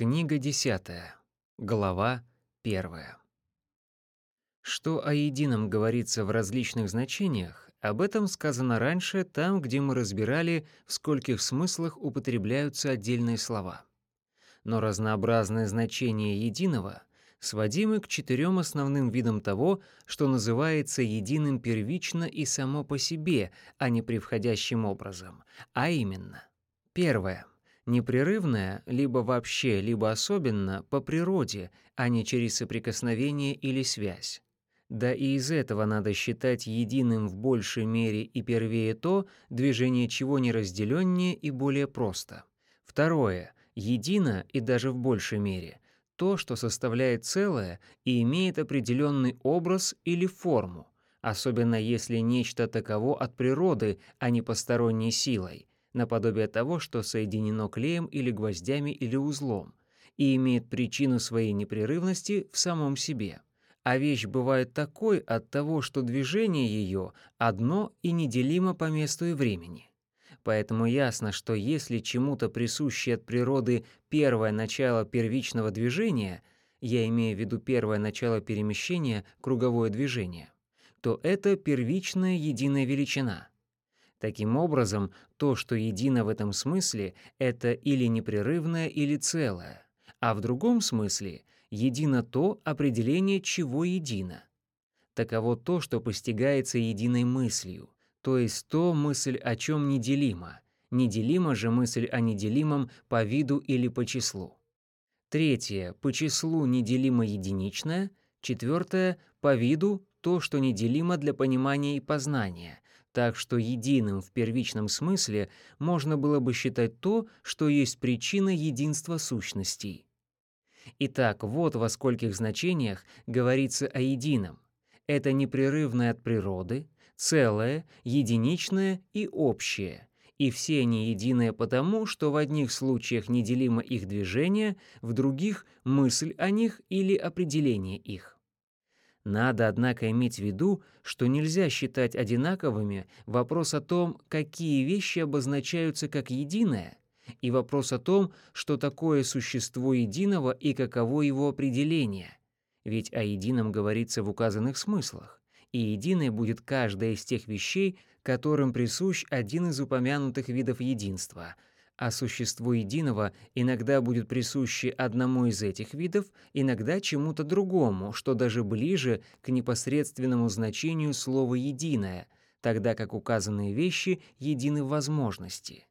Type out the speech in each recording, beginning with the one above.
Книга 10. Глава 1. Что о едином говорится в различных значениях, об этом сказано раньше, там, где мы разбирали, в скольких смыслах употребляются отдельные слова. Но разнообразные значения единого сводимы к четырем основным видам того, что называется единым первично и само по себе, а не превходящим образом, а именно. Первое непрерывное либо вообще, либо особенно по природе, а не через соприкосновение или связь. Да и из этого надо считать единым в большей мере и первее то, движение чего неразделеннее и более просто. Второе едино и даже в большей мере то, что составляет целое и имеет определенный образ или форму, особенно если нечто таково от природы, а не посторонней силой, наподобие того, что соединено клеем или гвоздями или узлом, и имеет причину своей непрерывности в самом себе. А вещь бывает такой от того, что движение ее одно и неделимо по месту и времени. Поэтому ясно, что если чему-то присуще от природы первое начало первичного движения, я имею в виду первое начало перемещения, круговое движение, то это первичная единая величина — Таким образом, то, что едино в этом смысле, это или непрерывное, или целое, а в другом смысле едино то определение, чего едино. Таково то, что постигается единой мыслью, то есть то мысль о чем неделима, неделима же мысль о неделимом по виду или по числу. Третье – по числу неделимо единичное. Четвертое – по виду то, что неделимо для понимания и познания, так что единым в первичном смысле можно было бы считать то, что есть причина единства сущностей. Итак, вот во скольких значениях говорится о едином. Это непрерывное от природы, целое, единичное и общее. И все они единое потому, что в одних случаях неделимо их движение, в других — мысль о них или определение их. Надо, однако, иметь в виду, что нельзя считать одинаковыми вопрос о том, какие вещи обозначаются как единое, и вопрос о том, что такое существо единого и каково его определение. Ведь о едином говорится в указанных смыслах, и единое будет каждая из тех вещей, которым присущ один из упомянутых видов единства — а существу единого иногда будет присуще одному из этих видов, иногда чему-то другому, что даже ближе к непосредственному значению слова «единое», тогда как указанные вещи едины в возможности.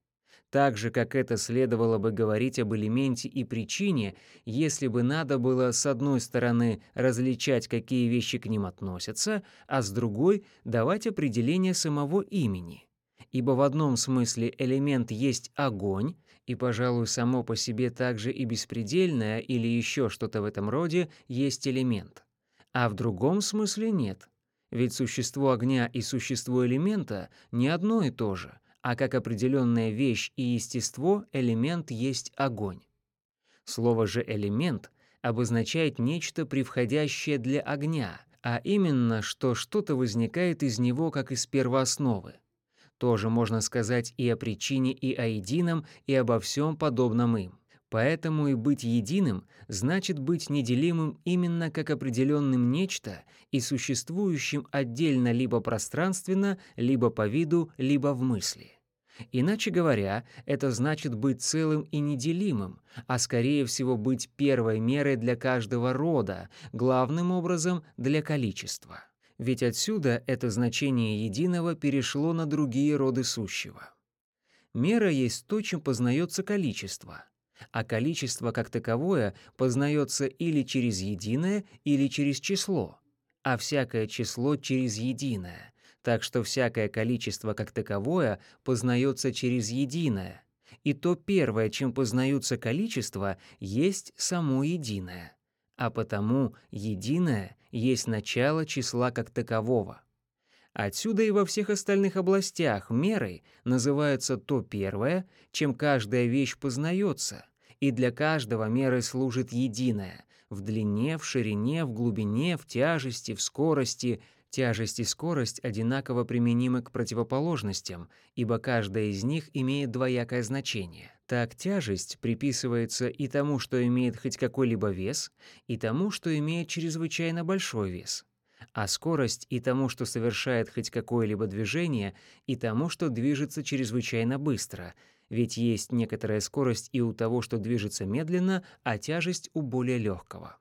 Так же, как это следовало бы говорить об элементе и причине, если бы надо было с одной стороны различать, какие вещи к ним относятся, а с другой — давать определение самого имени — ибо в одном смысле элемент есть огонь, и, пожалуй, само по себе также и беспредельное или еще что-то в этом роде есть элемент. А в другом смысле нет. Ведь существо огня и существо элемента не одно и то же, а как определенная вещь и естество элемент есть огонь. Слово же «элемент» обозначает нечто превходящее для огня, а именно, что что-то возникает из него как из первоосновы. Тоже можно сказать и о причине, и о едином, и обо всем подобном им. Поэтому и быть единым значит быть неделимым именно как определенным нечто и существующим отдельно либо пространственно, либо по виду, либо в мысли. Иначе говоря, это значит быть целым и неделимым, а скорее всего быть первой мерой для каждого рода, главным образом для количества ведь отсюда это значение единого перешло на другие роды сущего. Мера есть то, чем познается количество, а количество как таковое познается или через единое, или через число, а всякое число через единое, так что всякое количество как таковое познается через единое, и то первое, чем познаются количества, есть само единое а потому единое есть начало числа как такового. Отсюда и во всех остальных областях мерой называется то первое, чем каждая вещь познается, и для каждого мерой служит единое в длине, в ширине, в глубине, в тяжести, в скорости. Тяжесть и скорость одинаково применимы к противоположностям, ибо каждая из них имеет двоякое значение. Так тяжесть приписывается и тому, что имеет хоть какой-либо вес, и тому, что имеет чрезвычайно большой вес, а скорость и тому, что совершает хоть какое-либо движение, и тому, что движется чрезвычайно быстро, ведь есть некоторая скорость и у того, что движется медленно, а тяжесть у более легкого.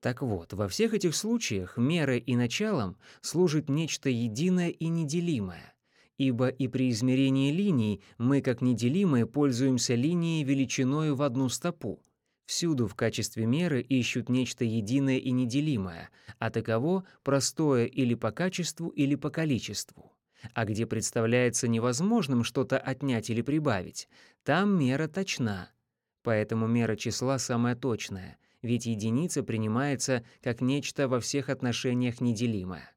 Так вот, во всех этих случаях мерой и началом служит нечто единое и неделимое, ибо и при измерении линий мы, как неделимые, пользуемся линией величиною в одну стопу. Всюду в качестве меры ищут нечто единое и неделимое, а таково простое или по качеству, или по количеству. А где представляется невозможным что-то отнять или прибавить, там мера точна. Поэтому мера числа самая точная, ведь единица принимается как нечто во всех отношениях неделимое.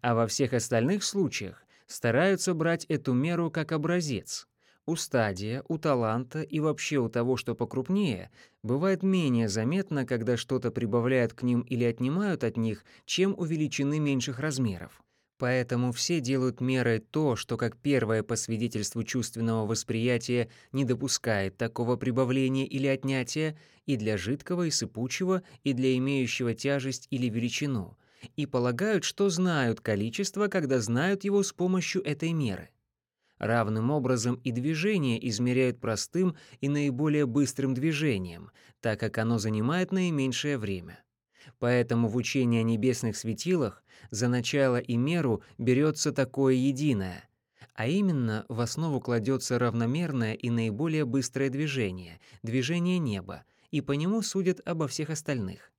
А во всех остальных случаях стараются брать эту меру как образец. У стадия, у таланта и вообще у того, что покрупнее, бывает менее заметно, когда что-то прибавляют к ним или отнимают от них, чем у величины меньших размеров. Поэтому все делают мерой то, что как первое по свидетельству чувственного восприятия не допускает такого прибавления или отнятия и для жидкого и сыпучего, и для имеющего тяжесть или величину — и полагают, что знают количество, когда знают его с помощью этой меры. Равным образом и движение измеряют простым и наиболее быстрым движением, так как оно занимает наименьшее время. Поэтому в учении о небесных светилах за начало и меру берется такое единое, а именно в основу кладется равномерное и наиболее быстрое движение, движение неба, и по нему судят обо всех остальных.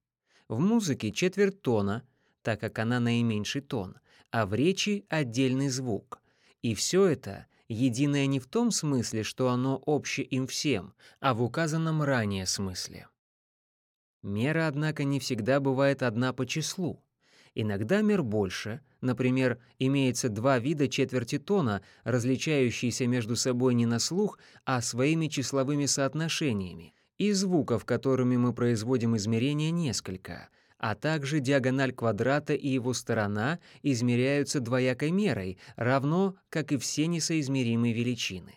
В музыке четверть тона — так как она наименьший тон, а в речи отдельный звук. И все это единое не в том смысле, что оно общее им всем, а в указанном ранее смысле. Мера, однако, не всегда бывает одна по числу. Иногда мер больше, например, имеется два вида четверти тона, различающиеся между собой не на слух, а своими числовыми соотношениями, и звуков, которыми мы производим измерения, несколько — а также диагональ квадрата и его сторона измеряются двоякой мерой, равно как и все несоизмеримые величины.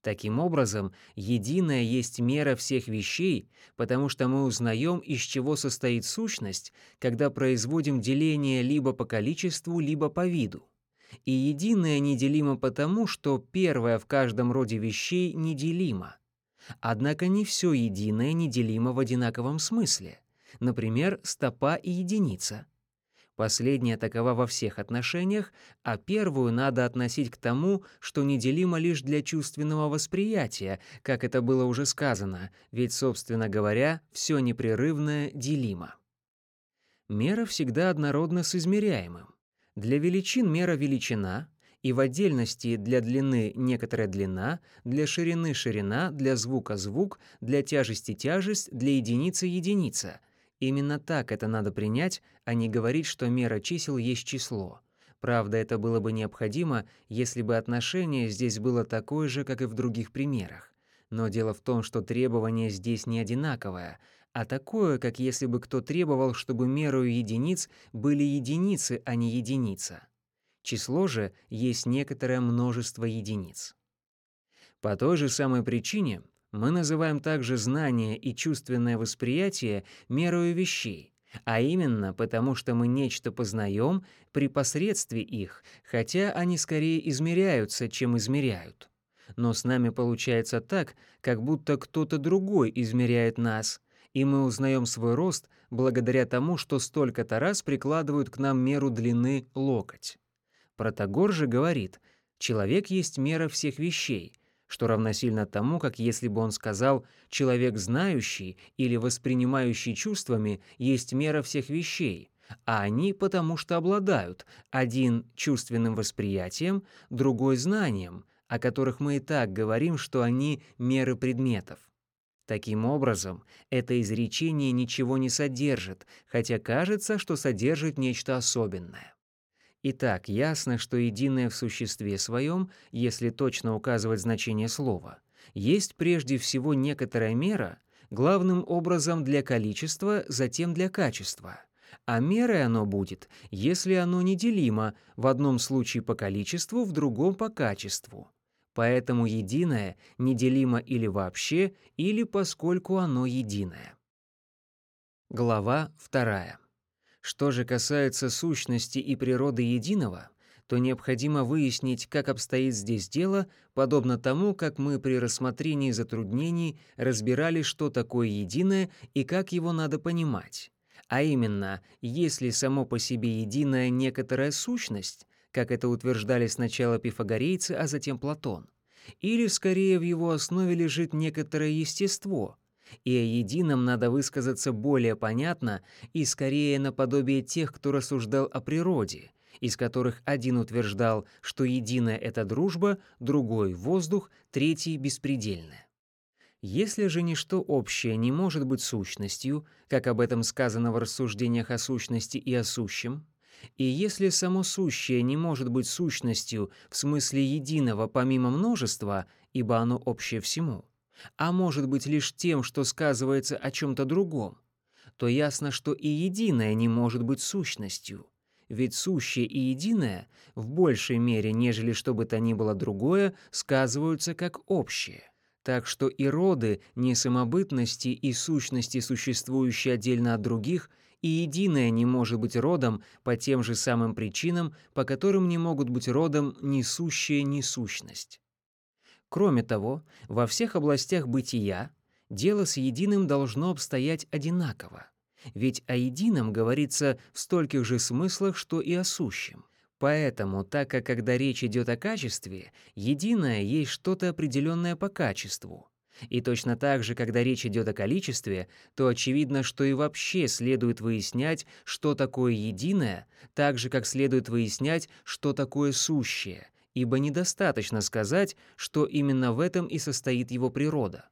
Таким образом, единая есть мера всех вещей, потому что мы узнаем, из чего состоит сущность, когда производим деление либо по количеству, либо по виду. И единое неделимо потому, что первое в каждом роде вещей неделимо. Однако не все единое неделимо в одинаковом смысле например, стопа и единица. Последняя такова во всех отношениях, а первую надо относить к тому, что неделимо лишь для чувственного восприятия, как это было уже сказано, ведь, собственно говоря, все непрерывное делимо. Мера всегда однородна с измеряемым. Для величин мера величина, и в отдельности для длины некоторая длина, для ширины ширина, для звука звук, для тяжести тяжесть, для единицы единица, Именно так это надо принять, а не говорить, что мера чисел есть число. Правда, это было бы необходимо, если бы отношение здесь было такое же, как и в других примерах. Но дело в том, что требование здесь не одинаковое, а такое, как если бы кто требовал, чтобы мерою единиц были единицы, а не единица. Число же есть некоторое множество единиц. По той же самой причине мы называем также знание и чувственное восприятие мерою вещей, а именно потому, что мы нечто познаем при посредстве их, хотя они скорее измеряются, чем измеряют. Но с нами получается так, как будто кто-то другой измеряет нас, и мы узнаем свой рост благодаря тому, что столько-то раз прикладывают к нам меру длины локоть. Протагор же говорит, человек есть мера всех вещей, что равносильно тому, как если бы он сказал «человек знающий или воспринимающий чувствами есть мера всех вещей», а они потому что обладают один чувственным восприятием, другой знанием, о которых мы и так говорим, что они меры предметов. Таким образом, это изречение ничего не содержит, хотя кажется, что содержит нечто особенное. Итак, ясно, что единое в существе своем, если точно указывать значение слова, есть прежде всего некоторая мера, главным образом для количества, затем для качества. А мерой оно будет, если оно неделимо, в одном случае по количеству, в другом по качеству. Поэтому единое неделимо или вообще, или поскольку оно единое. Глава 2. Что же касается сущности и природы единого, то необходимо выяснить, как обстоит здесь дело, подобно тому, как мы при рассмотрении затруднений разбирали, что такое единое и как его надо понимать. А именно, если само по себе единое некоторая сущность, как это утверждали сначала пифагорейцы, а затем Платон, или скорее в его основе лежит некоторое естество, и о едином надо высказаться более понятно и скорее наподобие тех, кто рассуждал о природе, из которых один утверждал, что единое — это дружба, другой — воздух, третий — беспредельное. Если же ничто общее не может быть сущностью, как об этом сказано в рассуждениях о сущности и о сущем, и если само сущее не может быть сущностью в смысле единого помимо множества, ибо оно общее всему, а может быть лишь тем, что сказывается о чем-то другом, то ясно, что и единое не может быть сущностью — ведь сущее и единое в большей мере, нежели что бы то ни было другое, сказываются как общее. Так что и роды несамобытности и сущности, существующие отдельно от других, и единое не может быть родом по тем же самым причинам, по которым не могут быть родом ни сущее, ни сущность. Кроме того, во всех областях бытия дело с единым должно обстоять одинаково ведь о едином говорится в стольких же смыслах, что и о сущем. Поэтому, так как когда речь идет о качестве, единое есть что-то определенное по качеству. И точно так же, когда речь идет о количестве, то очевидно, что и вообще следует выяснять, что такое единое, так же, как следует выяснять, что такое сущее, ибо недостаточно сказать, что именно в этом и состоит его природа.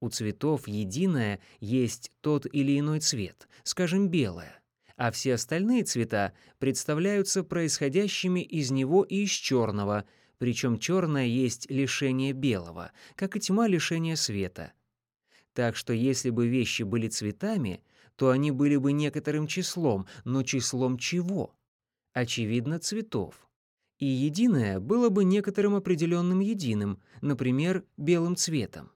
У цветов единое есть тот или иной цвет, скажем, белое, а все остальные цвета представляются происходящими из него и из черного, причем черное есть лишение белого, как и тьма лишения света. Так что если бы вещи были цветами, то они были бы некоторым числом, но числом чего? Очевидно, цветов. И единое было бы некоторым определенным единым, например, белым цветом.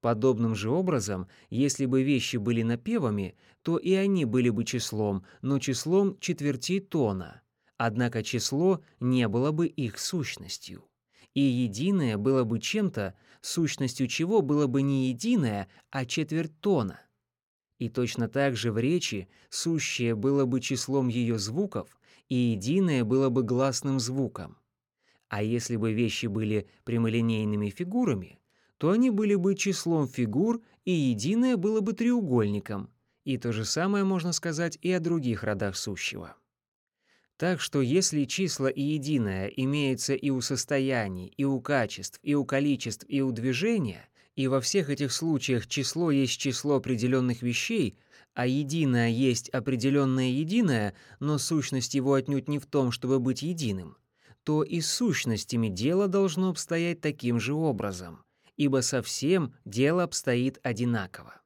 Подобным же образом, если бы вещи были напевами, то и они были бы числом, но числом четверти тона. Однако число не было бы их сущностью. И единое было бы чем-то, сущностью чего было бы не единое, а четверть тона. И точно так же в речи сущее было бы числом ее звуков, и единое было бы гласным звуком. А если бы вещи были прямолинейными фигурами, то они были бы числом фигур, и единое было бы треугольником. И то же самое можно сказать и о других родах сущего. Так что если числа и единое имеются и у состояний, и у качеств, и у количеств, и у движения, и во всех этих случаях число есть число определенных вещей, а единое есть определенное единое, но сущность его отнюдь не в том, чтобы быть единым, то и с сущностями дело должно обстоять таким же образом — ибо совсем дело обстоит одинаково.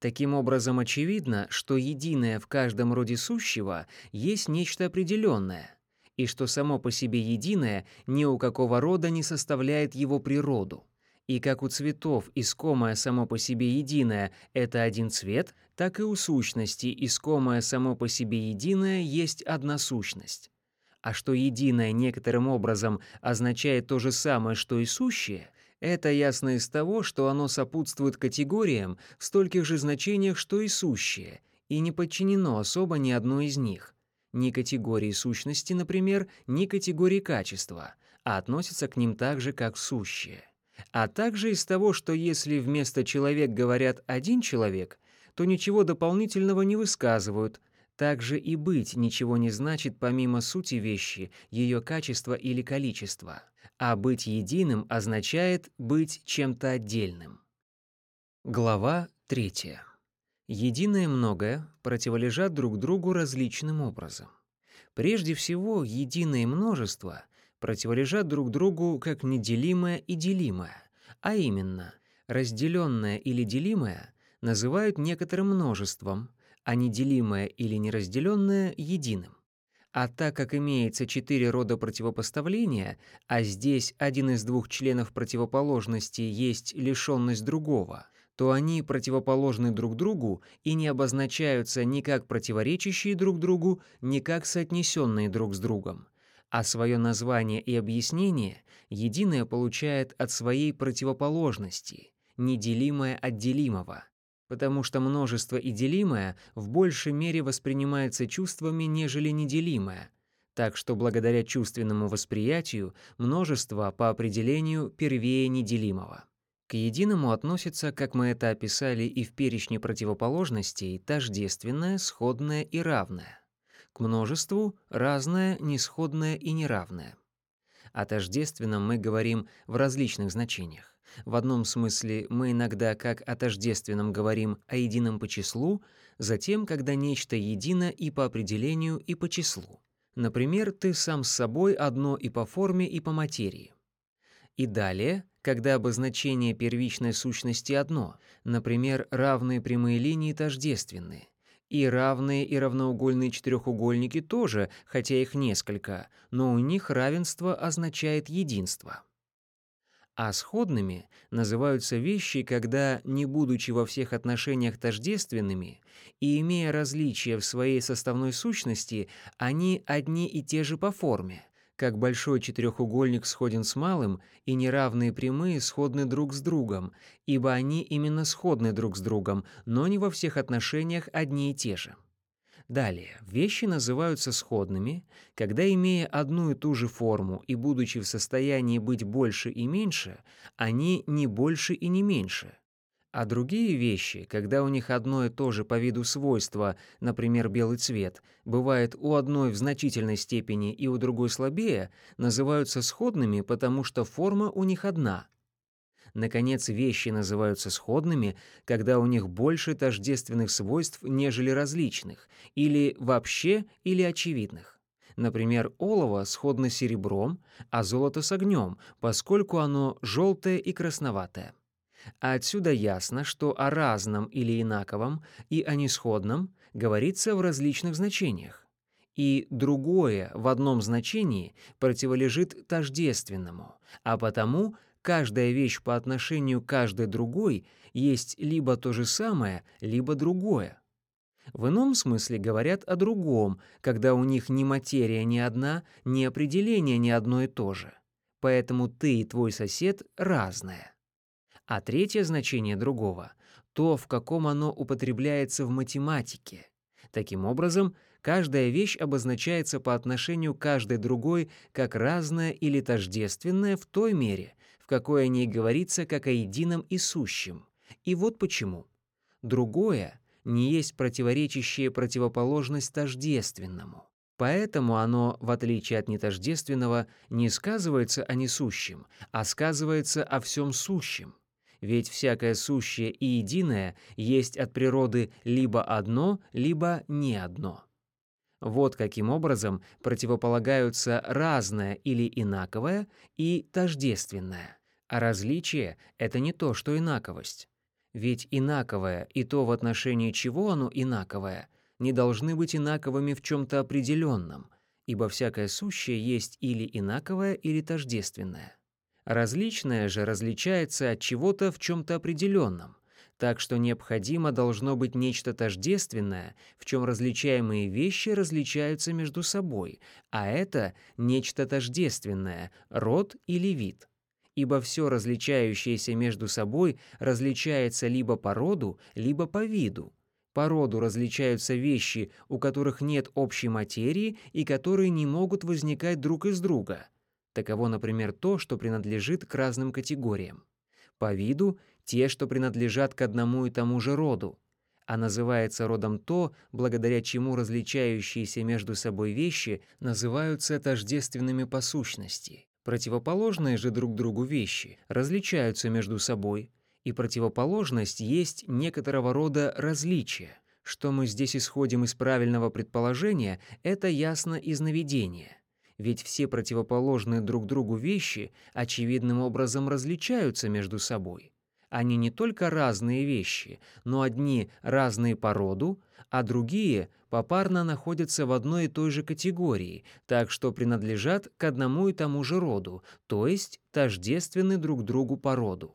Таким образом, очевидно, что единое в каждом роде сущего есть нечто определенное, и что само по себе единое ни у какого рода не составляет его природу. И как у цветов искомое само по себе единое — это один цвет, так и у сущности искомое само по себе единое есть одна сущность. А что единое некоторым образом означает то же самое, что и сущее — это ясно из того, что оно сопутствует категориям в стольких же значениях, что и сущее, и не подчинено особо ни одной из них. Ни категории сущности, например, ни категории качества, а относится к ним так же, как сущее. А также из того, что если вместо «человек» говорят «один человек», то ничего дополнительного не высказывают, также и быть ничего не значит помимо сути вещи, ее качества или количества а быть единым означает быть чем-то отдельным. Глава 3. Единое многое противолежат друг другу различным образом. Прежде всего, единое множество противолежат друг другу как неделимое и делимое, а именно, разделенное или делимое называют некоторым множеством, а неделимое или неразделенное — единым. А так как имеется четыре рода противопоставления, а здесь один из двух членов противоположности есть лишенность другого, то они противоположны друг другу и не обозначаются ни как противоречащие друг другу, ни как соотнесенные друг с другом. А свое название и объяснение единое получает от своей противоположности, неделимое от делимого – потому что множество и делимое в большей мере воспринимается чувствами, нежели неделимое. Так что благодаря чувственному восприятию множество по определению первее неделимого. К единому относится, как мы это описали и в перечне противоположностей, тождественное, сходное и равное. К множеству — разное, несходное и неравное. О тождественном мы говорим в различных значениях. В одном смысле мы иногда как о тождественном говорим о едином по числу, затем, когда нечто едино и по определению, и по числу. Например, ты сам с собой одно и по форме, и по материи. И далее, когда обозначение первичной сущности одно, например, равные прямые линии тождественны, и равные и равноугольные четырехугольники тоже, хотя их несколько, но у них равенство означает единство. А сходными называются вещи, когда, не будучи во всех отношениях тождественными и имея различия в своей составной сущности, они одни и те же по форме, как большой четырехугольник сходен с малым, и неравные прямые сходны друг с другом, ибо они именно сходны друг с другом, но не во всех отношениях одни и те же. Далее, вещи называются сходными, когда, имея одну и ту же форму и будучи в состоянии быть больше и меньше, они не больше и не меньше. А другие вещи, когда у них одно и то же по виду свойство, например, белый цвет, бывает у одной в значительной степени и у другой слабее, называются сходными, потому что форма у них одна — Наконец, вещи называются сходными, когда у них больше тождественных свойств, нежели различных, или вообще, или очевидных. Например, олово сходно серебром, а золото с огнем, поскольку оно желтое и красноватое. А отсюда ясно, что о разном или инаковом и о несходном говорится в различных значениях. И другое в одном значении противолежит тождественному, а потому каждая вещь по отношению к каждой другой есть либо то же самое, либо другое. В ином смысле говорят о другом, когда у них ни материя ни одна, ни определение ни одно и то же. Поэтому ты и твой сосед разное. А третье значение другого — то, в каком оно употребляется в математике. Таким образом, каждая вещь обозначается по отношению к каждой другой как разная или тождественная в той мере, какой о ней говорится как о едином и сущем. И вот почему. Другое не есть противоречащее противоположность тождественному. Поэтому оно, в отличие от нетождественного, не сказывается о несущем, а сказывается о всем сущем. Ведь всякое сущее и единое есть от природы либо одно, либо не одно. Вот каким образом противополагаются разное или инаковое и тождественное. А различие — это не то, что инаковость. Ведь инаковое и то, в отношении чего оно инаковое, не должны быть инаковыми в чем-то определенном, ибо всякое сущее есть или инаковое, или тождественное. Различное же различается от чего-то в чем-то определенном, так что необходимо должно быть нечто тождественное, в чем различаемые вещи различаются между собой, а это нечто тождественное, род или вид ибо все различающееся между собой различается либо по роду, либо по виду. По роду различаются вещи, у которых нет общей материи и которые не могут возникать друг из друга. Таково, например, то, что принадлежит к разным категориям. По виду – те, что принадлежат к одному и тому же роду, а называется родом то, благодаря чему различающиеся между собой вещи называются тождественными по сущности. Противоположные же друг другу вещи различаются между собой, и противоположность есть некоторого рода различие. Что мы здесь исходим из правильного предположения, это ясно из наведения. Ведь все противоположные друг другу вещи очевидным образом различаются между собой. Они не только разные вещи, но одни разные по роду, а другие попарно находятся в одной и той же категории, так что принадлежат к одному и тому же роду, то есть тождественны друг другу по роду.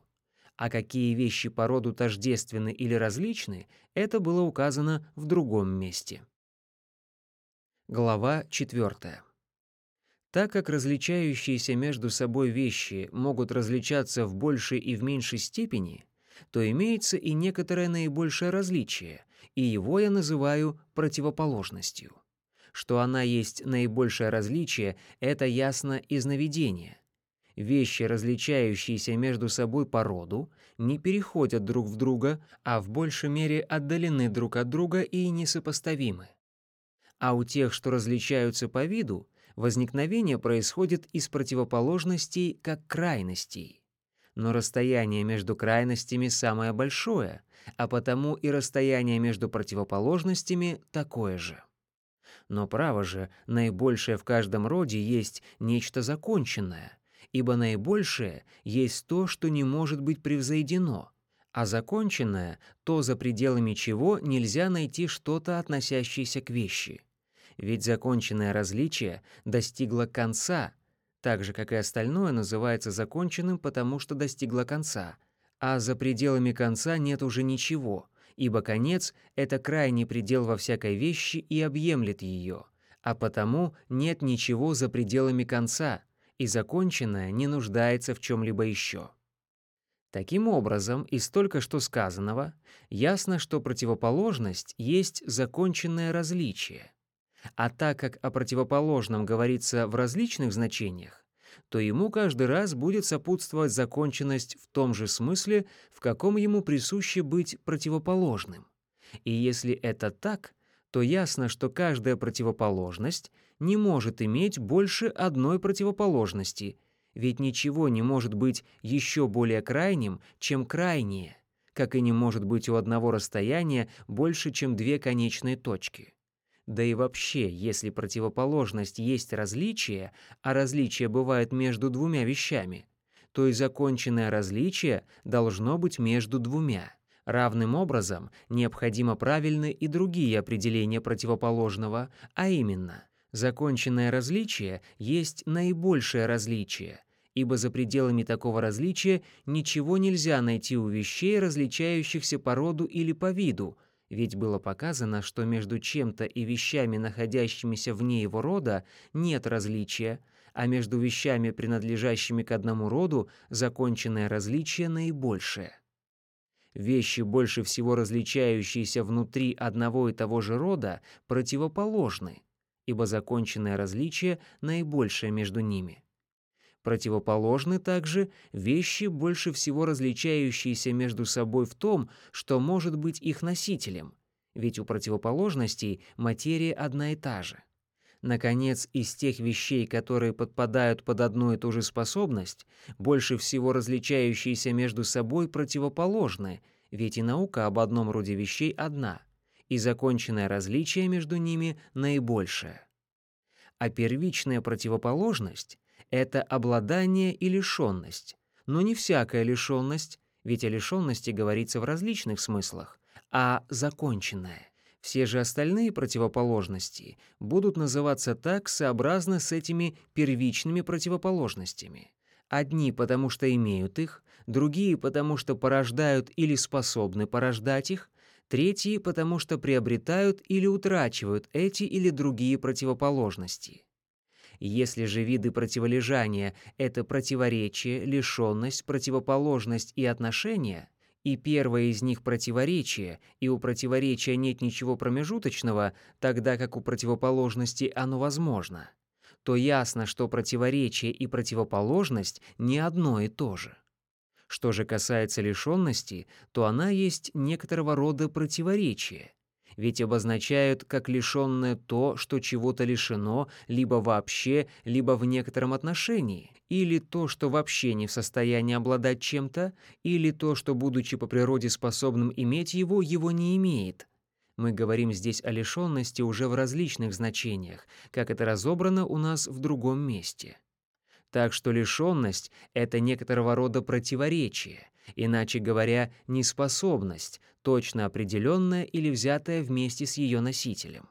А какие вещи по роду тождественны или различны, это было указано в другом месте. Глава 4. Так как различающиеся между собой вещи могут различаться в большей и в меньшей степени, то имеется и некоторое наибольшее различие, и его я называю противоположностью. Что она есть наибольшее различие, это ясно из наведения. Вещи, различающиеся между собой по роду, не переходят друг в друга, а в большей мере отдалены друг от друга и несопоставимы а у тех, что различаются по виду, возникновение происходит из противоположностей как крайностей. Но расстояние между крайностями самое большое, а потому и расстояние между противоположностями такое же. Но право же, наибольшее в каждом роде есть нечто законченное, ибо наибольшее есть то, что не может быть превзойдено, а законченное — то, за пределами чего нельзя найти что-то, относящееся к вещи ведь законченное различие достигло конца, так же, как и остальное называется законченным, потому что достигло конца, а за пределами конца нет уже ничего, ибо конец — это крайний предел во всякой вещи и объемлет ее, а потому нет ничего за пределами конца, и законченное не нуждается в чем-либо еще. Таким образом, из только что сказанного ясно, что противоположность есть законченное различие, а так как о противоположном говорится в различных значениях, то ему каждый раз будет сопутствовать законченность в том же смысле, в каком ему присуще быть противоположным. И если это так, то ясно, что каждая противоположность не может иметь больше одной противоположности, ведь ничего не может быть еще более крайним, чем крайнее, как и не может быть у одного расстояния больше, чем две конечные точки. Да и вообще, если противоположность есть различие, а различие бывает между двумя вещами, то и законченное различие должно быть между двумя. Равным образом необходимо правильны и другие определения противоположного, а именно, законченное различие есть наибольшее различие, ибо за пределами такого различия ничего нельзя найти у вещей, различающихся по роду или по виду, ведь было показано, что между чем-то и вещами, находящимися вне его рода, нет различия, а между вещами, принадлежащими к одному роду, законченное различие наибольшее. Вещи, больше всего различающиеся внутри одного и того же рода, противоположны, ибо законченное различие наибольшее между ними. Противоположны также вещи, больше всего различающиеся между собой в том, что может быть их носителем, ведь у противоположностей материя одна и та же. Наконец, из тех вещей, которые подпадают под одну и ту же способность, больше всего различающиеся между собой противоположны, ведь и наука об одном роде вещей одна, и законченное различие между ними наибольшее. А первичная противоположность это обладание и лишенность. Но не всякая лишенность, ведь о лишенности говорится в различных смыслах, а законченная. Все же остальные противоположности будут называться так сообразно с этими первичными противоположностями. Одни потому что имеют их, другие потому что порождают или способны порождать их, третьи потому что приобретают или утрачивают эти или другие противоположности. Если же виды противолежания — это противоречие, лишенность, противоположность и отношения, и первое из них противоречие, и у противоречия нет ничего промежуточного, тогда как у противоположности оно возможно, то ясно, что противоречие и противоположность не одно и то же. Что же касается лишенности, то она есть некоторого рода противоречие, ведь обозначают как лишенное то, что чего-то лишено, либо вообще, либо в некотором отношении, или то, что вообще не в состоянии обладать чем-то, или то, что, будучи по природе способным иметь его, его не имеет. Мы говорим здесь о лишенности уже в различных значениях, как это разобрано у нас в другом месте. Так что лишенность — это некоторого рода противоречие, иначе говоря, неспособность, точно определенная или взятая вместе с ее носителем.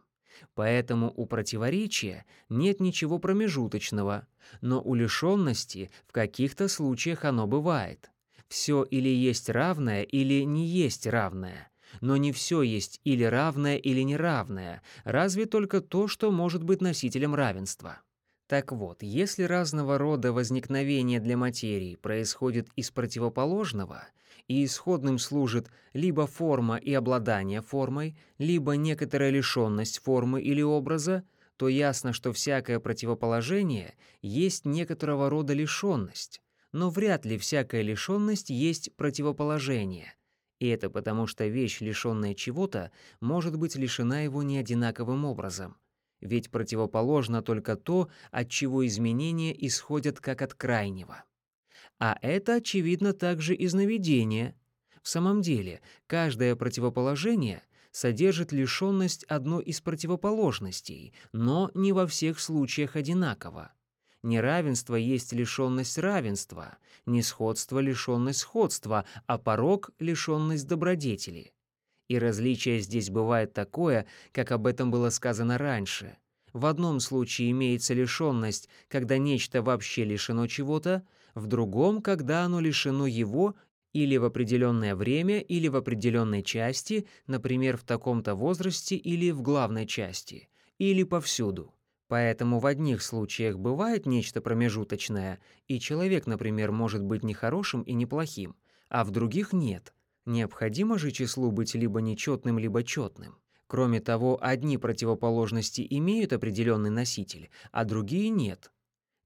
Поэтому у противоречия нет ничего промежуточного, но у лишенности в каких-то случаях оно бывает. Все или есть равное, или не есть равное. Но не все есть или равное, или неравное, разве только то, что может быть носителем равенства. Так вот, если разного рода возникновение для материи происходит из противоположного, и исходным служит либо форма и обладание формой, либо некоторая лишенность формы или образа, то ясно, что всякое противоположение есть некоторого рода лишенность, но вряд ли всякая лишенность есть противоположение. И это потому, что вещь, лишенная чего-то, может быть лишена его не одинаковым образом – ведь противоположно только то, от чего изменения исходят как от крайнего. А это, очевидно, также и сновидение. В самом деле, каждое противоположение содержит лишенность одной из противоположностей, но не во всех случаях одинаково. Неравенство есть лишенность равенства, несходство — лишенность сходства, а порог — лишенность добродетели. И различие здесь бывает такое, как об этом было сказано раньше. В одном случае имеется лишенность, когда нечто вообще лишено чего-то, в другом, когда оно лишено его или в определенное время, или в определенной части, например, в таком-то возрасте или в главной части, или повсюду. Поэтому в одних случаях бывает нечто промежуточное, и человек, например, может быть не хорошим и не плохим, а в других нет. Необходимо же числу быть либо нечетным, либо четным. Кроме того, одни противоположности имеют определенный носитель, а другие нет.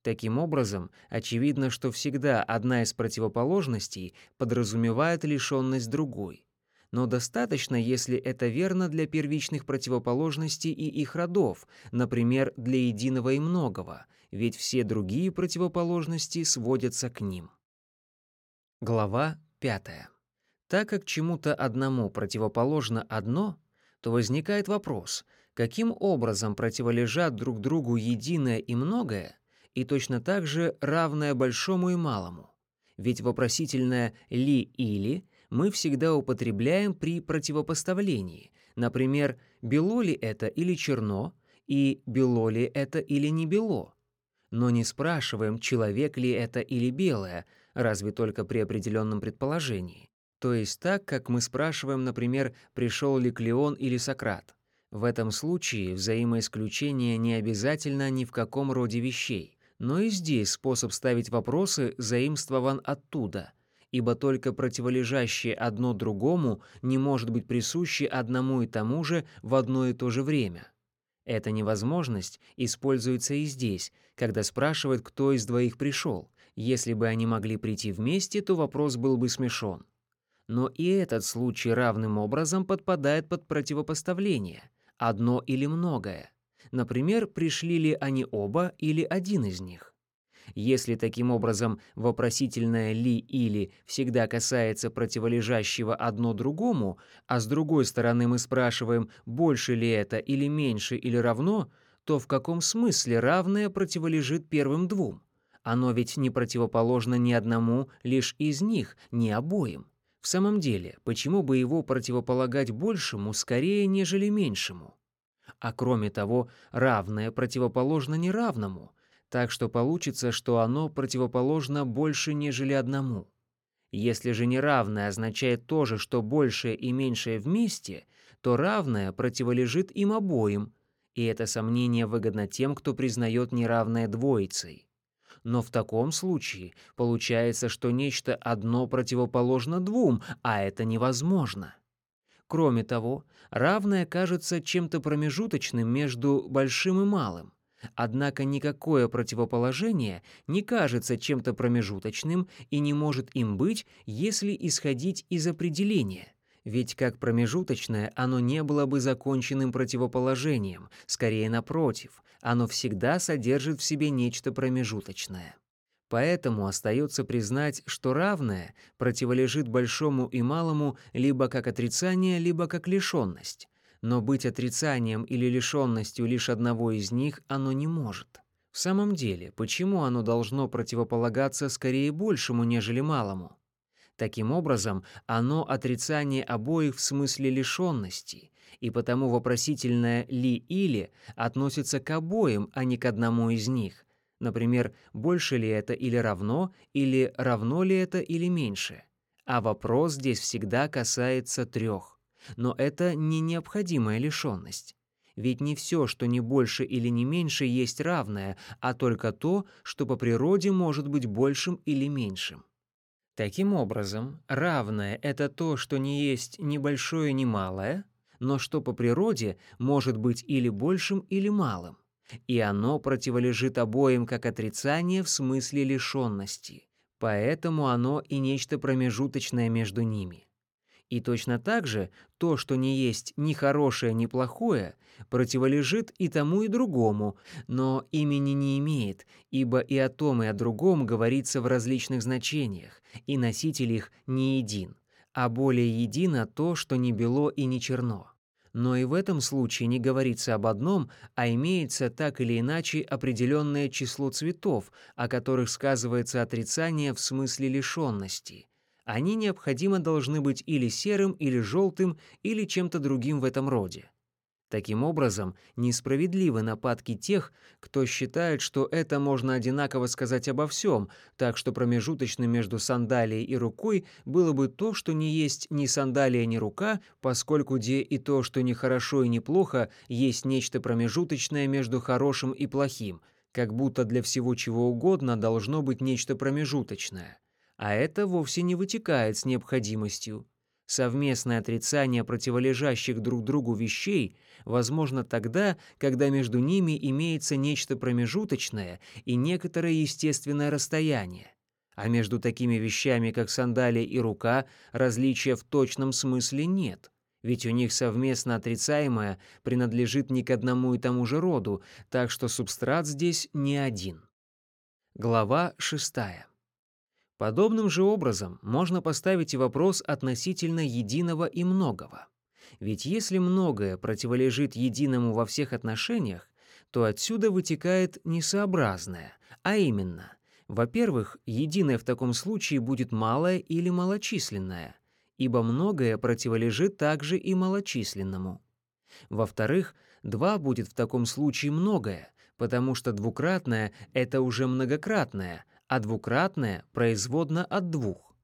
Таким образом, очевидно, что всегда одна из противоположностей подразумевает лишенность другой. Но достаточно, если это верно для первичных противоположностей и их родов, например, для единого и многого, ведь все другие противоположности сводятся к ним. Глава пятая. Так как чему-то одному противоположно одно, то возникает вопрос, каким образом противолежат друг другу единое и многое, и точно так же равное большому и малому. Ведь вопросительное «ли-или» мы всегда употребляем при противопоставлении, например, «бело ли это или черно» и «бело ли это или не бело», но не спрашиваем, человек ли это или белое, разве только при определенном предположении. То есть так, как мы спрашиваем, например, пришел ли Клеон или Сократ. В этом случае взаимоисключение не обязательно ни в каком роде вещей. Но и здесь способ ставить вопросы заимствован оттуда, ибо только противолежащее одно другому не может быть присуще одному и тому же в одно и то же время. Эта невозможность используется и здесь, когда спрашивают, кто из двоих пришел. Если бы они могли прийти вместе, то вопрос был бы смешон. Но и этот случай равным образом подпадает под противопоставление – одно или многое. Например, пришли ли они оба или один из них. Если таким образом вопросительное «ли» или всегда касается противолежащего одно другому, а с другой стороны мы спрашиваем, больше ли это или меньше или равно, то в каком смысле равное противолежит первым двум? Оно ведь не противоположно ни одному лишь из них, ни обоим. В самом деле, почему бы его противополагать большему скорее, нежели меньшему? А кроме того, равное противоположно неравному, так что получится, что оно противоположно больше, нежели одному. Если же неравное означает то же, что большее и меньшее вместе, то равное противолежит им обоим, и это сомнение выгодно тем, кто признает неравное двоицей но в таком случае получается, что нечто одно противоположно двум, а это невозможно. Кроме того, равное кажется чем-то промежуточным между большим и малым. Однако никакое противоположение не кажется чем-то промежуточным и не может им быть, если исходить из определения. Ведь как промежуточное оно не было бы законченным противоположением, скорее напротив, оно всегда содержит в себе нечто промежуточное. Поэтому остается признать, что равное противолежит большому и малому либо как отрицание, либо как лишенность. Но быть отрицанием или лишенностью лишь одного из них оно не может. В самом деле, почему оно должно противополагаться скорее большему, нежели малому? Таким образом, оно отрицание обоих в смысле лишенности, и потому вопросительное «ли-или» относится к обоим, а не к одному из них. Например, больше ли это или равно, или равно ли это или меньше. А вопрос здесь всегда касается трех. Но это не необходимая лишенность. Ведь не все, что не больше или не меньше, есть равное, а только то, что по природе может быть большим или меньшим. Таким образом, равное — это то, что не есть ни большое, ни малое, но что по природе может быть или большим, или малым. И оно противолежит обоим как отрицание в смысле лишенности. Поэтому оно и нечто промежуточное между ними. И точно так же то, что не есть ни хорошее, ни плохое, противолежит и тому, и другому, но имени не имеет, ибо и о том, и о другом говорится в различных значениях, и носитель их не един, а более едино то, что не бело и не черно. Но и в этом случае не говорится об одном, а имеется так или иначе определенное число цветов, о которых сказывается отрицание в смысле лишенности – они необходимо должны быть или серым, или желтым, или чем-то другим в этом роде. Таким образом, несправедливы нападки тех, кто считает, что это можно одинаково сказать обо всем, так что промежуточным между сандалией и рукой было бы то, что не есть ни сандалия, ни рука, поскольку где и то, что не хорошо и не плохо, есть нечто промежуточное между хорошим и плохим, как будто для всего чего угодно должно быть нечто промежуточное а это вовсе не вытекает с необходимостью. Совместное отрицание противолежащих друг другу вещей возможно тогда, когда между ними имеется нечто промежуточное и некоторое естественное расстояние. А между такими вещами, как сандалия и рука, различия в точном смысле нет, ведь у них совместно отрицаемое принадлежит не к одному и тому же роду, так что субстрат здесь не один. Глава шестая. Подобным же образом можно поставить и вопрос относительно единого и многого. Ведь если многое противолежит единому во всех отношениях, то отсюда вытекает несообразное, а именно, во-первых, единое в таком случае будет малое или малочисленное, ибо многое противолежит также и малочисленному. Во-вторых, два будет в таком случае многое, потому что двукратное — это уже многократное, а двукратное производно от двух.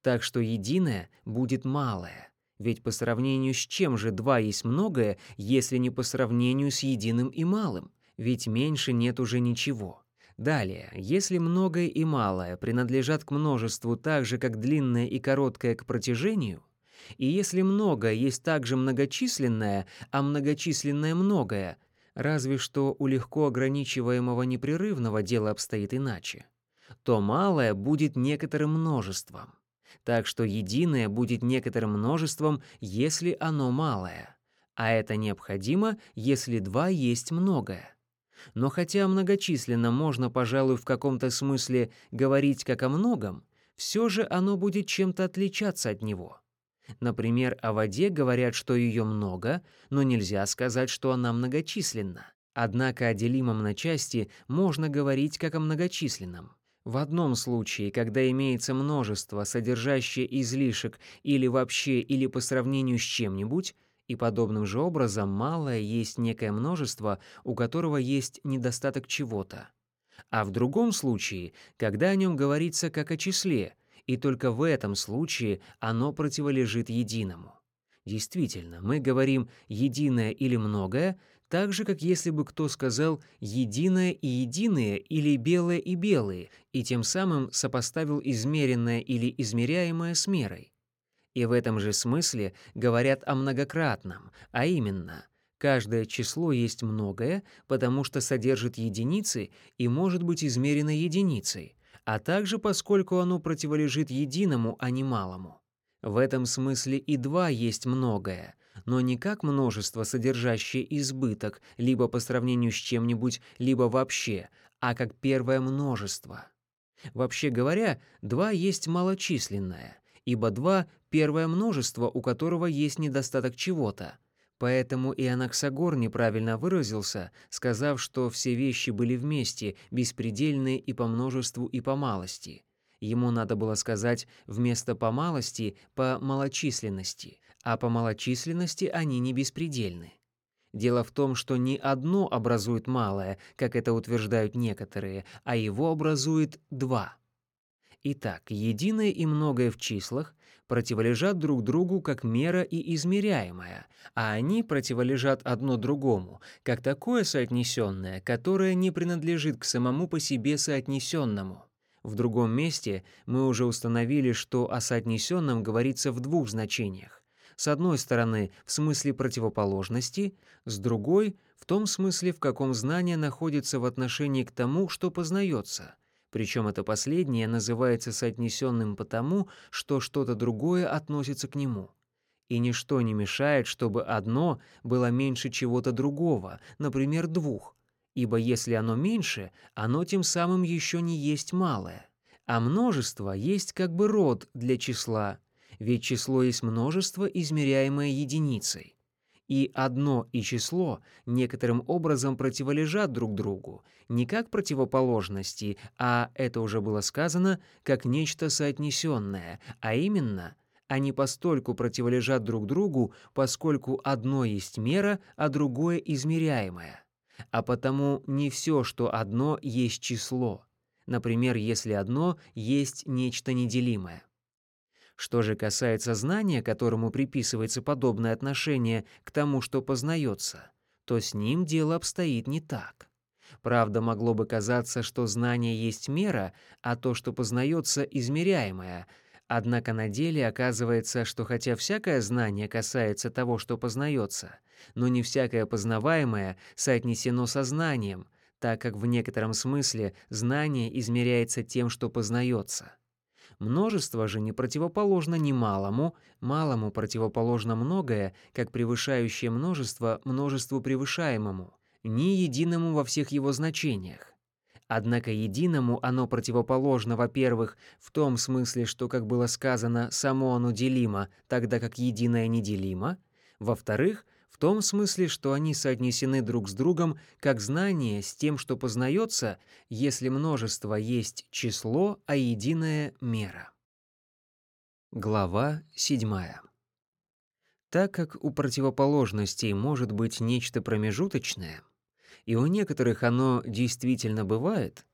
Так что единое будет малое. Ведь по сравнению с чем же два есть многое, если не по сравнению с единым и малым? Ведь меньше нет уже ничего. Далее, если многое и малое принадлежат к множеству так же, как длинное и короткое к протяжению, и если многое есть также многочисленное, а многочисленное многое, разве что у легко ограничиваемого непрерывного дело обстоит иначе, то малое будет некоторым множеством. Так что единое будет некоторым множеством, если оно малое. А это необходимо, если два есть многое. Но хотя многочисленно можно, пожалуй, в каком-то смысле говорить как о многом, все же оно будет чем-то отличаться от него. Например, о воде говорят, что ее много, но нельзя сказать, что она многочисленна. Однако о делимом на части можно говорить как о многочисленном. В одном случае, когда имеется множество, содержащее излишек или вообще или по сравнению с чем-нибудь, и подобным же образом малое есть некое множество, у которого есть недостаток чего-то. А в другом случае, когда о нем говорится как о числе, и только в этом случае оно противолежит единому. Действительно, мы говорим «единое» или «многое», так же, как если бы кто сказал «единое и единое» или «белое и белые», и тем самым сопоставил измеренное или измеряемое с мерой. И в этом же смысле говорят о многократном, а именно – каждое число есть многое, потому что содержит единицы и может быть измерено единицей, а также поскольку оно противолежит единому, а не малому. В этом смысле и два есть многое, но не как множество, содержащее избыток, либо по сравнению с чем-нибудь, либо вообще, а как первое множество. Вообще говоря, два есть малочисленное, ибо два — первое множество, у которого есть недостаток чего-то. Поэтому и Анаксагор неправильно выразился, сказав, что все вещи были вместе, беспредельные и по множеству, и по малости. Ему надо было сказать вместо «по малости» — «по малочисленности», а по малочисленности они не беспредельны. Дело в том, что не одно образует малое, как это утверждают некоторые, а его образует два. Итак, единое и многое в числах противолежат друг другу как мера и измеряемое, а они противолежат одно другому, как такое соотнесенное, которое не принадлежит к самому по себе соотнесенному. В другом месте мы уже установили, что о соотнесенном говорится в двух значениях с одной стороны, в смысле противоположности, с другой — в том смысле, в каком знание находится в отношении к тому, что познается. Причем это последнее называется соотнесенным потому, что что-то другое относится к нему. И ничто не мешает, чтобы одно было меньше чего-то другого, например, двух, ибо если оно меньше, оно тем самым еще не есть малое. А множество есть как бы род для числа, ведь число есть множество, измеряемое единицей. И одно и число некоторым образом противолежат друг другу, не как противоположности, а, это уже было сказано, как нечто соотнесенное, а именно – они постольку противолежат друг другу, поскольку одно есть мера, а другое измеряемое. А потому не все, что одно, есть число. Например, если одно есть нечто неделимое. Что же касается знания, которому приписывается подобное отношение к тому, что познается, то с ним дело обстоит не так. Правда, могло бы казаться, что знание есть мера, а то, что познается, измеряемое. Однако на деле оказывается, что хотя всякое знание касается того, что познается, но не всякое познаваемое соотнесено со знанием, так как в некотором смысле знание измеряется тем, что познается. Множество же не противоположно ни малому, противоположно многое, как превышающее множество множеству превышаемому, ни единому во всех его значениях. Однако единому оно противоположно, во-первых, в том смысле, что, как было сказано, само оно делимо, тогда как единое неделимо, во-вторых, в том смысле, что они соотнесены друг с другом как знание с тем, что познается, если множество есть число, а единое — мера. Глава 7. Так как у противоположностей может быть нечто промежуточное, и у некоторых оно действительно бывает,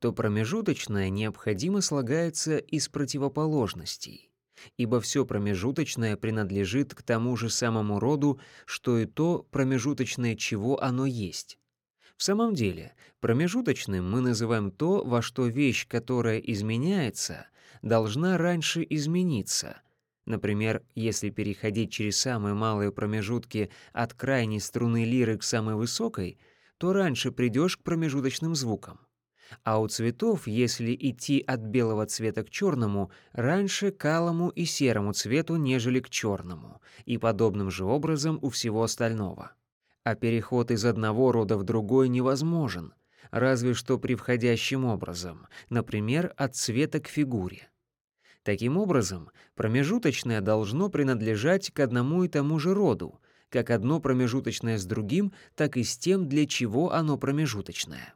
то промежуточное необходимо слагается из противоположностей ибо все промежуточное принадлежит к тому же самому роду, что и то промежуточное, чего оно есть. В самом деле, промежуточным мы называем то, во что вещь, которая изменяется, должна раньше измениться. Например, если переходить через самые малые промежутки от крайней струны лиры к самой высокой, то раньше придешь к промежуточным звукам. А у цветов, если идти от белого цвета к черному, раньше к алому и серому цвету, нежели к черному, и подобным же образом у всего остального. А переход из одного рода в другой невозможен, разве что превходящим образом, например, от цвета к фигуре. Таким образом, промежуточное должно принадлежать к одному и тому же роду, как одно промежуточное с другим, так и с тем, для чего оно промежуточное.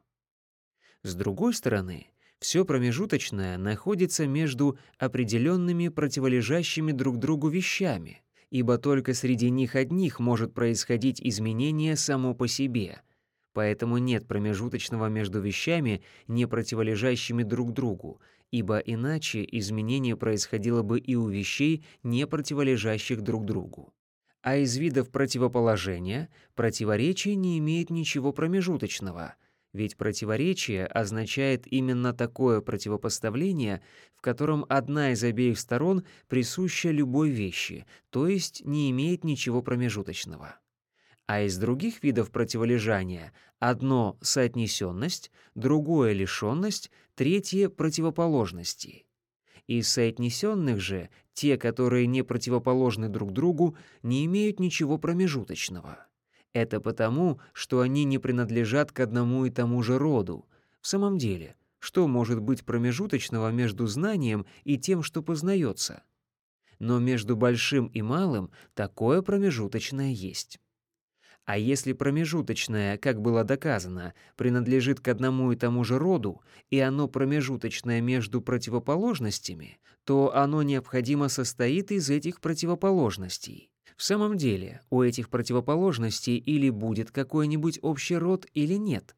С другой стороны, все промежуточное находится между определенными противолежащими друг другу вещами, ибо только среди них одних может происходить изменение само по себе. Поэтому нет промежуточного между вещами, не противолежащими друг другу, ибо иначе изменение происходило бы и у вещей, не противолежащих друг другу. А из видов противоположения противоречие не имеет ничего промежуточного — ведь противоречие означает именно такое противопоставление, в котором одна из обеих сторон присуща любой вещи, то есть не имеет ничего промежуточного. А из других видов противолежания одно — соотнесенность, другое — лишенность, третье — противоположности. Из соотнесенных же те, которые не противоположны друг другу, не имеют ничего промежуточного. Это потому, что они не принадлежат к одному и тому же роду. В самом деле, что может быть промежуточного между знанием и тем, что познается? Но между большим и малым такое промежуточное есть. А если промежуточное, как было доказано, принадлежит к одному и тому же роду, и оно промежуточное между противоположностями, то оно необходимо состоит из этих противоположностей. В самом деле, у этих противоположностей или будет какой-нибудь общий род, или нет.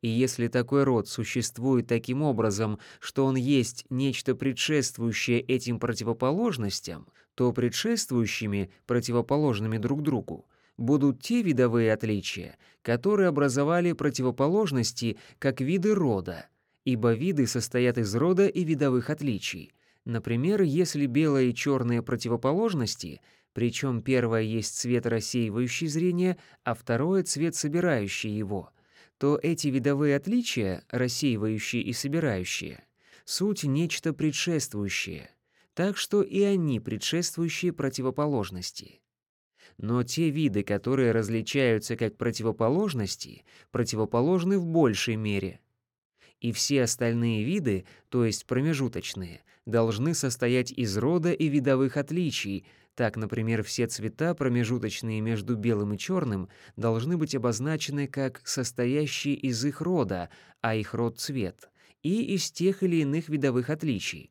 И если такой род существует таким образом, что он есть нечто предшествующее этим противоположностям, то предшествующими, противоположными друг другу, будут те видовые отличия, которые образовали противоположности как виды рода, ибо виды состоят из рода и видовых отличий. Например, если белые и черные противоположности, причем первое есть цвет рассеивающий зрение, а второе — цвет собирающий его, то эти видовые отличия, рассеивающие и собирающие, суть нечто предшествующее, так что и они предшествующие противоположности. Но те виды, которые различаются как противоположности, противоположны в большей мере. И все остальные виды, то есть промежуточные, должны состоять из рода и видовых отличий. Так, например, все цвета, промежуточные между белым и черным, должны быть обозначены как состоящие из их рода, а их род — цвет, и из тех или иных видовых отличий.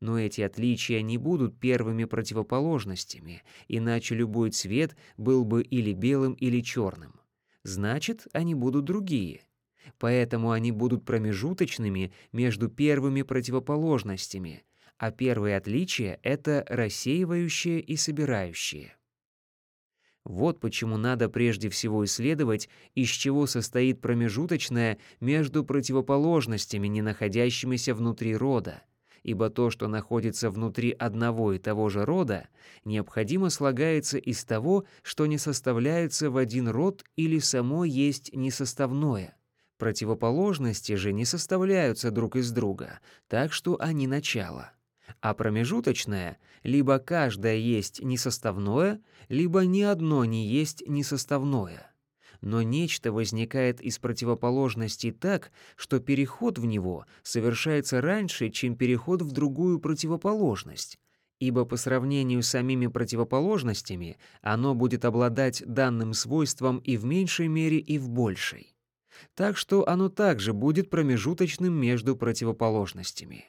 Но эти отличия не будут первыми противоположностями, иначе любой цвет был бы или белым, или черным. Значит, они будут другие. Поэтому они будут промежуточными между первыми противоположностями, а первые отличия — это рассеивающие и собирающие. Вот почему надо прежде всего исследовать, из чего состоит промежуточное между противоположностями, не находящимися внутри рода — ибо то, что находится внутри одного и того же рода, необходимо слагается из того, что не составляется в один род или само есть несоставное. Противоположности же не составляются друг из друга, так что они начало. А промежуточное — либо каждое есть несоставное, либо ни одно не есть несоставное но нечто возникает из противоположности так, что переход в него совершается раньше, чем переход в другую противоположность, ибо по сравнению с самими противоположностями оно будет обладать данным свойством и в меньшей мере, и в большей. Так что оно также будет промежуточным между противоположностями.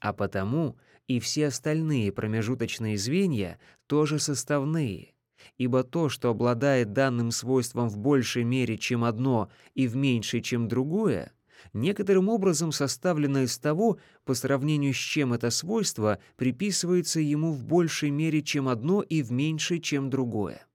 А потому и все остальные промежуточные звенья тоже составные — ибо то, что обладает данным свойством в большей мере, чем одно, и в меньшей, чем другое, некоторым образом составлено из того, по сравнению с чем это свойство приписывается ему в большей мере, чем одно, и в меньшей, чем другое.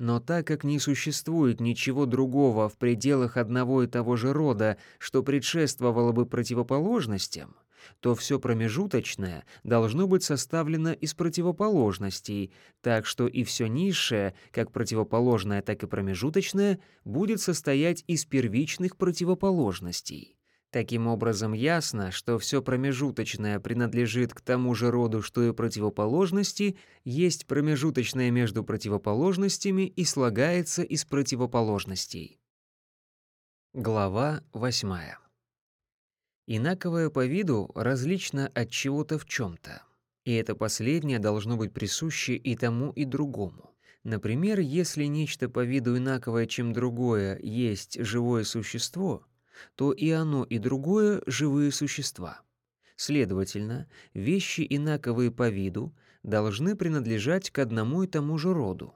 Но так как не существует ничего другого в пределах одного и того же рода, что предшествовало бы противоположностям, то все промежуточное должно быть составлено из противоположностей, так что и все низшее, как противоположное, так и промежуточное, будет состоять из первичных противоположностей. Таким образом, ясно, что все промежуточное принадлежит к тому же роду, что и противоположности, есть промежуточное между противоположностями и слагается из противоположностей. Глава восьмая. Инаковое по виду различно от чего-то в чем-то. И это последнее должно быть присуще и тому, и другому. Например, если нечто по виду инаковое, чем другое, есть живое существо, то и оно, и другое — живые существа. Следовательно, вещи инаковые по виду должны принадлежать к одному и тому же роду.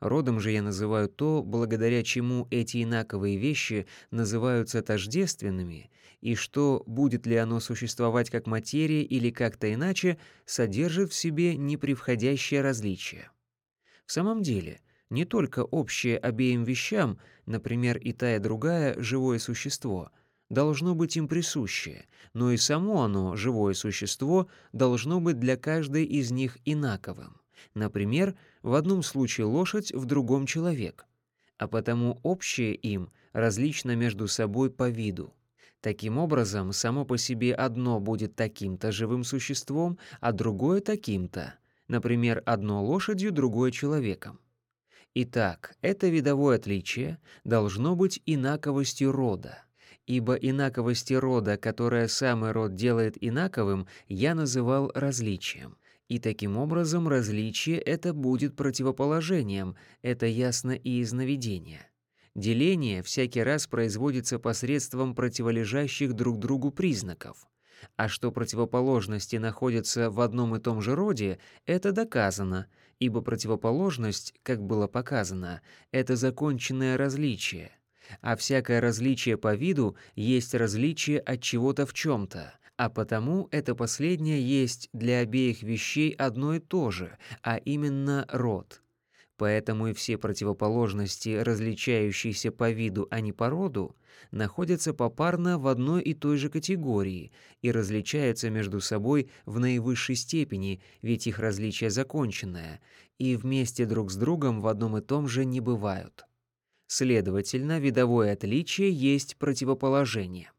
Родом же я называю то, благодаря чему эти инаковые вещи называются тождественными, и что, будет ли оно существовать как материя или как-то иначе, содержит в себе непревходящее различие. В самом деле, не только общее обеим вещам, например, и та и другая живое существо, должно быть им присущее, но и само оно, живое существо, должно быть для каждой из них инаковым. Например, в одном случае лошадь, в другом человек. А потому общее им различно между собой по виду. Таким образом, само по себе одно будет таким-то живым существом, а другое таким-то. Например, одно лошадью, другое человеком. Итак, это видовое отличие должно быть инаковостью рода. Ибо инаковости рода, которая самый род делает инаковым, я называл различием. И таким образом различие это будет противоположением, это ясно и из наведения. Деление всякий раз производится посредством противолежащих друг другу признаков. А что противоположности находятся в одном и том же роде, это доказано, ибо противоположность, как было показано, это законченное различие. А всякое различие по виду есть различие от чего-то в чем-то, а потому это последнее есть для обеих вещей одно и то же, а именно род. Поэтому и все противоположности, различающиеся по виду, а не по роду, находятся попарно в одной и той же категории и различаются между собой в наивысшей степени, ведь их различие законченное, и вместе друг с другом в одном и том же не бывают. Следовательно, видовое отличие есть противоположение.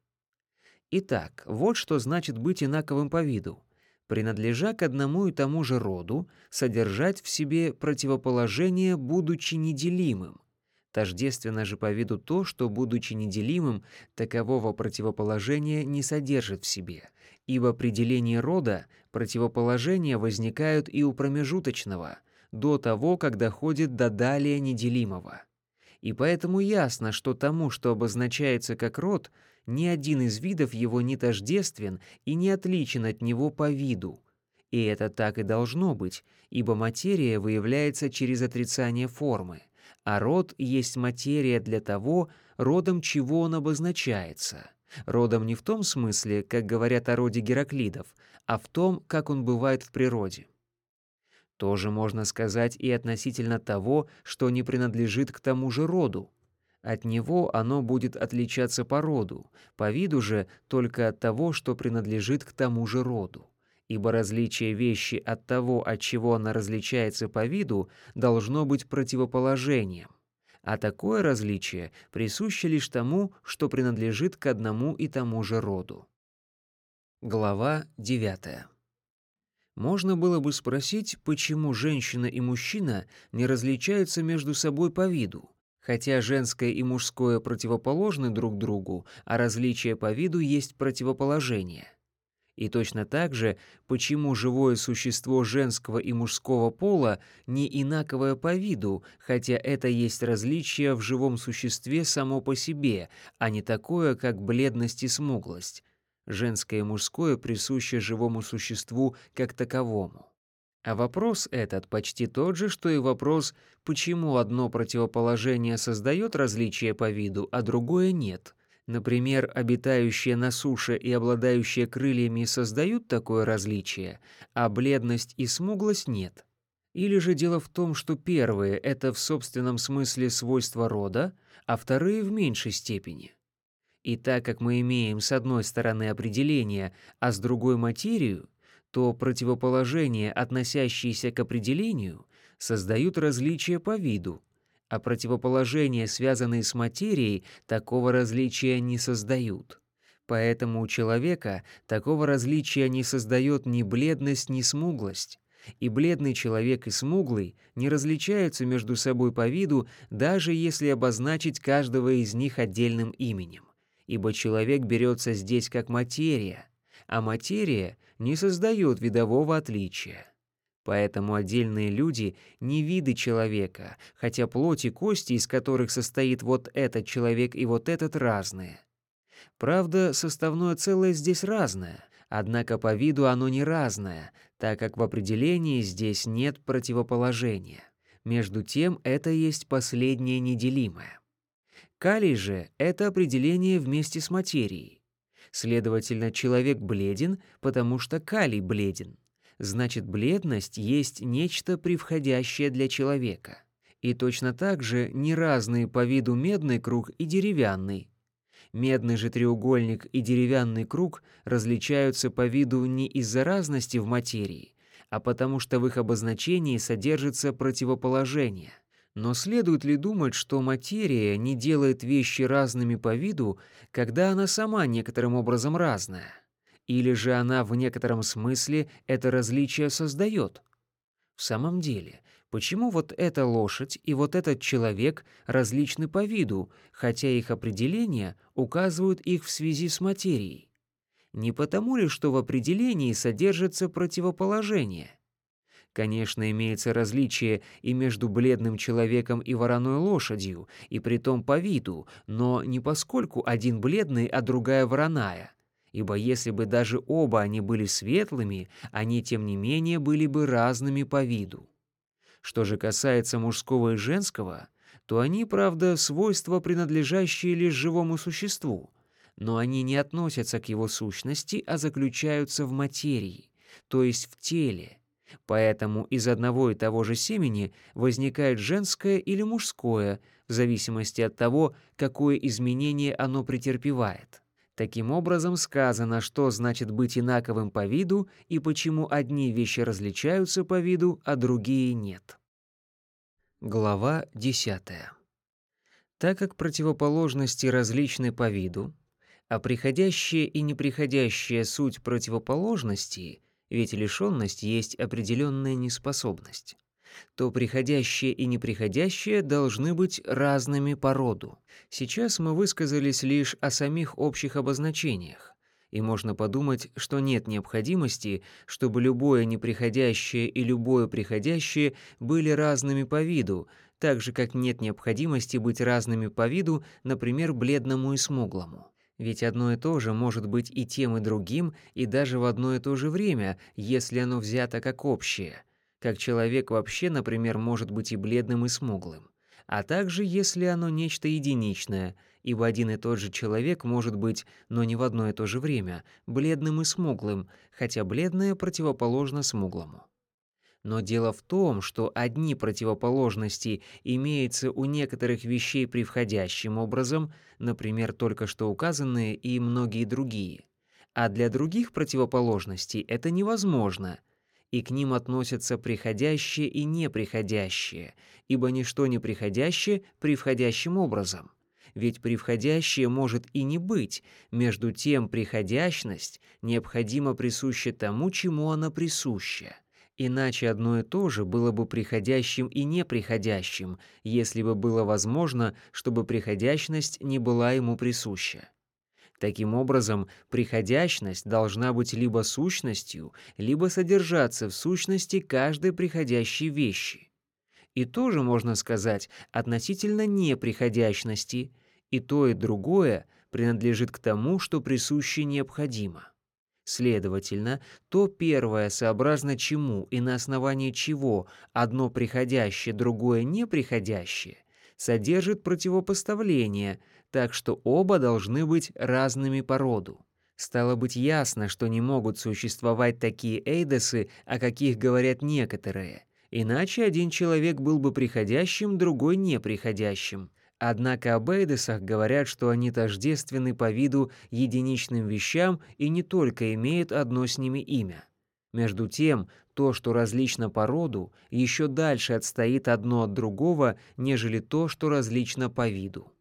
Итак, вот что значит быть инаковым по виду принадлежа к одному и тому же роду, содержать в себе противоположение, будучи неделимым. Тождественно же по виду то, что, будучи неделимым, такового противоположения не содержит в себе, ибо при делении рода противоположения возникают и у промежуточного, до того, как доходит до далее неделимого. И поэтому ясно, что тому, что обозначается как род, ни один из видов его не тождествен и не отличен от него по виду. И это так и должно быть, ибо материя выявляется через отрицание формы, а род есть материя для того, родом чего он обозначается. Родом не в том смысле, как говорят о роде Гераклидов, а в том, как он бывает в природе. Тоже можно сказать и относительно того, что не принадлежит к тому же роду, от него оно будет отличаться по роду, по виду же только от того, что принадлежит к тому же роду. Ибо различие вещи от того, от чего она различается по виду, должно быть противоположением. А такое различие присуще лишь тому, что принадлежит к одному и тому же роду. Глава 9. Можно было бы спросить, почему женщина и мужчина не различаются между собой по виду, Хотя женское и мужское противоположны друг другу, а различия по виду есть противоположение. И точно так же, почему живое существо женского и мужского пола не инаковое по виду, хотя это есть различие в живом существе само по себе, а не такое, как бледность и смуглость. Женское и мужское присуще живому существу как таковому. А вопрос этот почти тот же, что и вопрос, почему одно противоположение создает различие по виду, а другое нет. Например, обитающие на суше и обладающие крыльями создают такое различие, а бледность и смуглость нет. Или же дело в том, что первые — это в собственном смысле свойства рода, а вторые — в меньшей степени. И так как мы имеем с одной стороны определение, а с другой материю, то противоположения, относящиеся к определению, создают различия по виду, а противоположения, связанные с материей, такого различия не создают. Поэтому у человека такого различия не создает ни бледность, ни смуглость. И бледный человек и смуглый не различаются между собой по виду, даже если обозначить каждого из них отдельным именем. Ибо человек берется здесь как материя, а материя не создает видового отличия. Поэтому отдельные люди не виды человека, хотя плоть и кости, из которых состоит вот этот человек и вот этот, разные. Правда, составное целое здесь разное, однако по виду оно не разное, так как в определении здесь нет противоположения. Между тем, это есть последнее неделимое. Калий же — это определение вместе с материей. Следовательно, человек бледен, потому что калий бледен. Значит, бледность есть нечто превходящее для человека. И точно так же неразные по виду медный круг и деревянный. Медный же треугольник и деревянный круг различаются по виду не из-за разности в материи, а потому что в их обозначении содержится противоположение. Но следует ли думать, что материя не делает вещи разными по виду, когда она сама некоторым образом разная? Или же она в некотором смысле это различие создает? В самом деле, почему вот эта лошадь и вот этот человек различны по виду, хотя их определения указывают их в связи с материей? Не потому ли, что в определении содержится противоположение – Конечно, имеется различие и между бледным человеком и вороной лошадью, и притом по виду, но не поскольку один бледный, а другая вороная. Ибо если бы даже оба они были светлыми, они, тем не менее, были бы разными по виду. Что же касается мужского и женского, то они, правда, свойства, принадлежащие лишь живому существу, но они не относятся к его сущности, а заключаются в материи, то есть в теле, Поэтому из одного и того же семени возникает женское или мужское, в зависимости от того, какое изменение оно претерпевает. Таким образом сказано, что значит быть инаковым по виду и почему одни вещи различаются по виду, а другие нет. Глава 10. Так как противоположности различны по виду, а приходящая и неприходящая суть противоположностей — ведь лишенность есть определенная неспособность, то приходящее и неприходящее должны быть разными по роду. Сейчас мы высказались лишь о самих общих обозначениях, и можно подумать, что нет необходимости, чтобы любое неприходящее и любое приходящее были разными по виду, так же как нет необходимости быть разными по виду, например, бледному и смуглому. Ведь одно и то же может быть и тем, и другим, и даже в одно и то же время, если оно взято как общее. Как человек вообще, например, может быть и бледным, и смуглым. А также, если оно нечто единичное, ибо один и тот же человек может быть, но не в одно и то же время, бледным и смуглым, хотя бледное противоположно смуглому. Но дело в том, что одни противоположности имеются у некоторых вещей превходящим образом, например, только что указанные и многие другие, а для других противоположностей это невозможно, и к ним относятся приходящие и неприходящие, ибо ничто не приходящее превходящим образом. Ведь превходящее может и не быть, между тем приходящность необходимо присуща тому, чему она присуща. Иначе одно и то же было бы приходящим и неприходящим, если бы было возможно, чтобы приходящность не была ему присуща. Таким образом, приходящность должна быть либо сущностью, либо содержаться в сущности каждой приходящей вещи. И тоже можно сказать относительно неприходящности, и то и другое принадлежит к тому, что присуще необходимо. Следовательно, то первое сообразно чему и на основании чего одно приходящее, другое неприходящее, содержит противопоставление, так что оба должны быть разными по роду. Стало быть ясно, что не могут существовать такие эйдосы, о каких говорят некоторые. Иначе один человек был бы приходящим, другой неприходящим. Однако об эйдесах говорят, что они тождественны по виду единичным вещам и не только имеют одно с ними имя. Между тем, то, что различно по роду, еще дальше отстоит одно от другого, нежели то, что различно по виду.